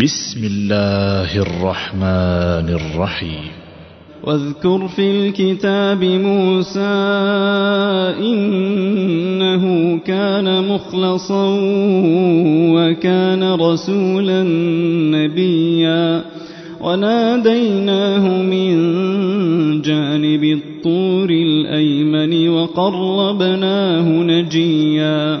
بسم الله الرحمن الرحيم. واذكر في الكتاب موسى إنه كان مخلصا وكان رسولا نبيا. وناديناه من جانب الطور الأيمن وقربناه نجيا.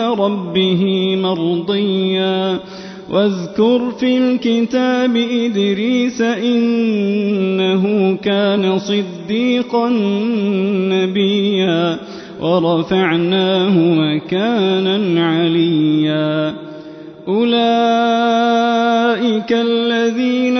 ربه مرضيا. واذكر في الكتاب إدريس إنه كان صديقا نبيا. ورفعناه مكانا عليا. أولئك الذين